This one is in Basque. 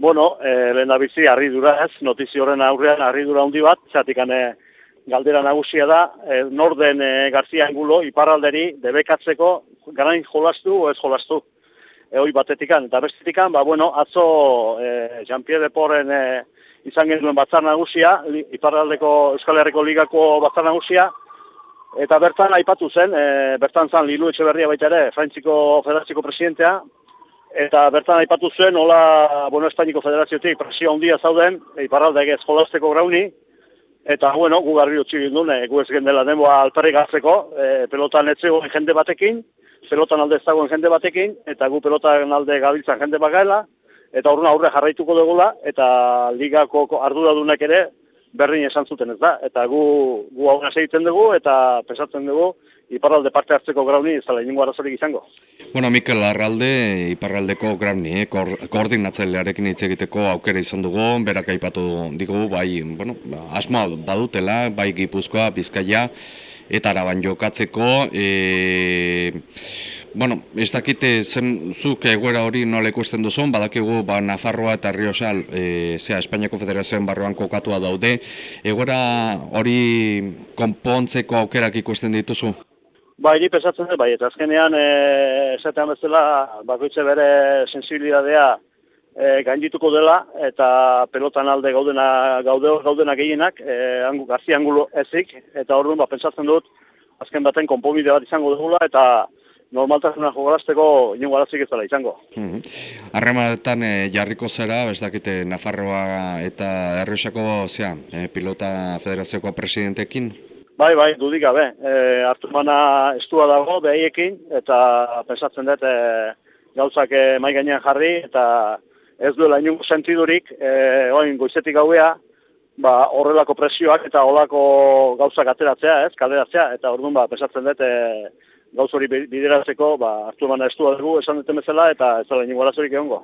Bueno, e, lehen da bizi, harridura ez, notizi horren aurrean harridura handi bat, zatikane galdera nagusia da, e, norden e, Garzia Angulo, iparralderi, debekatzeko, garain jolastu o ez jolastu. Hoi batetikan, eta bestetikan, ba, bueno, atzo e, Jean-Pierre Deporren e, izan genuen batzar nagusia, iparraldeko Euskal Herriko Ligako batzar nagusia, eta bertan aipatu zen, e, bertan zan Lilu Etxeberria baita ere, Frantziko Federatziko presidentea, Eta bertan aipatu zuen, hola, bueno, Espainiko Federaziotik presio handia zauden, iparralde egez jolazteko grauni, eta, bueno, gu garbi utzi gindun, e, gu ez gendela denboa alperrik hartzeko, e, pelotan etzegoen jende batekin, pelotan alde ez dagoen jende batekin, eta gu pelotan alde gabiltzan jende bakaela, eta horren aurre jarraituko dugula, eta ligako arduradunek ere berdin esan zuten ez da, eta gu, gu aurra egiten dugu, eta pesatzen dugu, iparralde parte hartzeko grauni ez dela inungo arazorik izango. Bueno, Mikel Larralde, iparraldeko grauni, eh, ko koordinatzailearekin hitz egiteko aukera izan dugu, berak aipatu digu, bai, bueno, asmoa badutela, bai Gipuzkoa, Bizkaia, eta araban jokatzeko, e, bueno, ez dakite zen zuk egoera hori nola ikusten duzun, badakigu ba, Nafarroa eta Riosal, e, zea, Espainiako Federazioen barruan kokatua daude, egoera hori konpontzeko aukerak ikusten dituzu? Ba, hiri pesatzen dut, bai, eta azkenean, e, esatean bezala, bakoitze bere sensibilidadea e, gaindituko dela, eta pelotan alde gaudena, gaude, gaudena gehienak, e, angu, garzi angulo ezik, eta orduan, ba, pensatzen dut, azken baten konpomide bat izango dugula, eta normaltasuna jogolazteko inungo arazik ez dela izango. Harremanetan e, jarriko zera, ez dakite Nafarroa eta Errosako zea, e, pilota federazioko presidentekin? Bai, bai, dudik gabe. E, hartu mana estua dago behiekin, eta pensatzen dut e, gauzak e, mai gainean jarri, eta ez duela inungo sentidurik, e, oin goizetik gauea, ba, horrelako presioak eta horrelako gauzak ateratzea, ez, kalderatzea, eta orduan ba, pensatzen dut e, gauz hori bideratzeko, ba, hartu mana estua dugu esan duten bezala, eta ez dela inungo arazorik egongo.